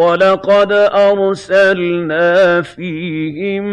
وَلَقَدْ أَرْسَلْنَا فِيهِم